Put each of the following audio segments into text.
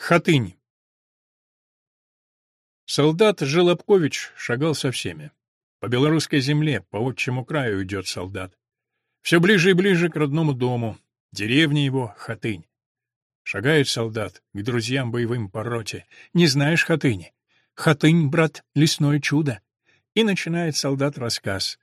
Хатынь. Солдат Желобкович шагал со всеми. По белорусской земле, по отчему краю идет солдат. Все ближе и ближе к родному дому, деревне его — Хатынь. Шагает солдат к друзьям боевым по роте. Не знаешь Хатыни? Хатынь, брат, лесное чудо. И начинает солдат рассказ.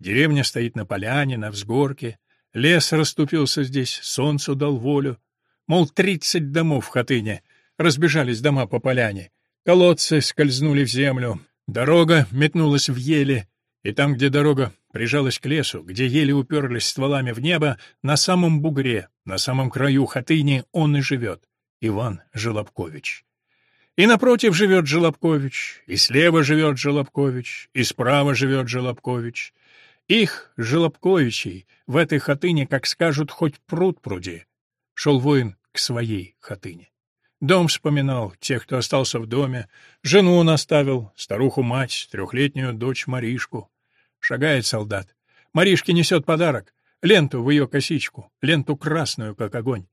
Деревня стоит на поляне, на взгорке. Лес расступился здесь, солнцу дал волю. Мол, тридцать домов в Хатыне — Разбежались дома по поляне. Колодцы скользнули в землю. Дорога метнулась в ели. И там, где дорога прижалась к лесу, где ели уперлись стволами в небо, на самом бугре, на самом краю хатыни он и живет. Иван Желобкович. И напротив живет Желобкович, и слева живет Желобкович, и справа живет Желобкович. Их, Желобковичей, в этой хатыне, как скажут, хоть пруд пруди. Шел воин к своей хатыне. Дом вспоминал, тех, кто остался в доме. Жену он оставил, старуху-мать, трехлетнюю дочь Маришку. Шагает солдат. Маришке несет подарок. Ленту в ее косичку, ленту красную, как огонь.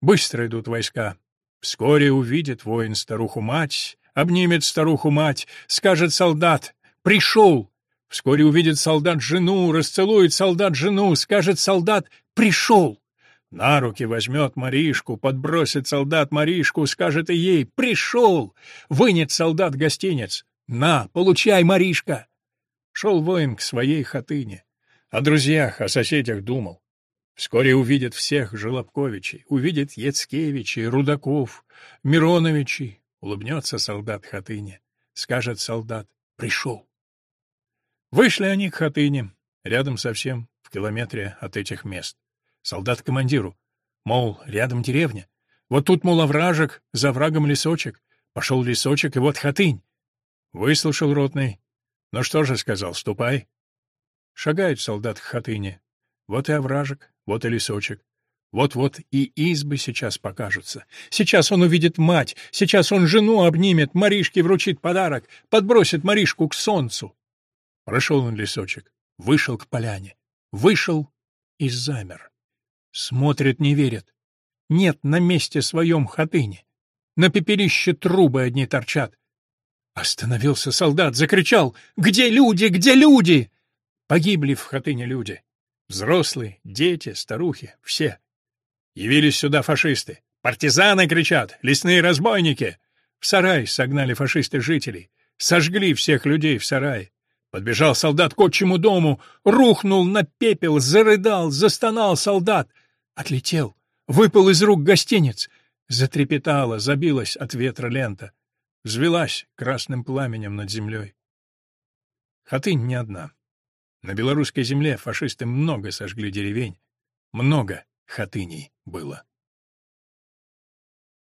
Быстро идут войска. Вскоре увидит воин старуху-мать, обнимет старуху-мать, скажет солдат «Пришел!» Вскоре увидит солдат жену, расцелует солдат жену, скажет солдат «Пришел!» На руки возьмет Маришку, подбросит солдат Маришку, скажет и ей «Пришел!» Вынет солдат гостинец. «На, получай, Маришка!» Шел воин к своей хатыне. О друзьях, о соседях думал. Вскоре увидит всех Желобковичей, увидит Яцкевичей, Рудаков, Мироновичей. Улыбнется солдат хатыне. Скажет солдат «Пришел!» Вышли они к хатыне, рядом совсем, в километре от этих мест. Солдат командиру. Мол, рядом деревня. Вот тут, мол, овражек, за врагом лесочек. Пошел лесочек, и вот хатынь. Выслушал ротный. Ну что же, сказал, ступай. Шагает солдат к хатыне. Вот и овражек, вот и лесочек. Вот-вот и избы сейчас покажутся. Сейчас он увидит мать, сейчас он жену обнимет, Маришке вручит подарок, подбросит Маришку к солнцу. Прошел он лесочек, вышел к поляне, вышел и замер. Смотрит, не верит. Нет на месте своем хатыни. На пепелище трубы одни торчат. Остановился солдат, закричал «Где люди? Где люди?» Погибли в хатыне люди. Взрослые, дети, старухи, все. Явились сюда фашисты. «Партизаны!» — кричат, «Лесные разбойники!» В сарай согнали фашисты жителей. Сожгли всех людей в сарае. Подбежал солдат к отчему дому, рухнул на пепел, зарыдал, застонал солдат — Отлетел, выпал из рук гостиниц. Затрепетала, забилась от ветра лента. Взвелась красным пламенем над землей. Хатынь не одна. На белорусской земле фашисты много сожгли деревень. Много хатыней было.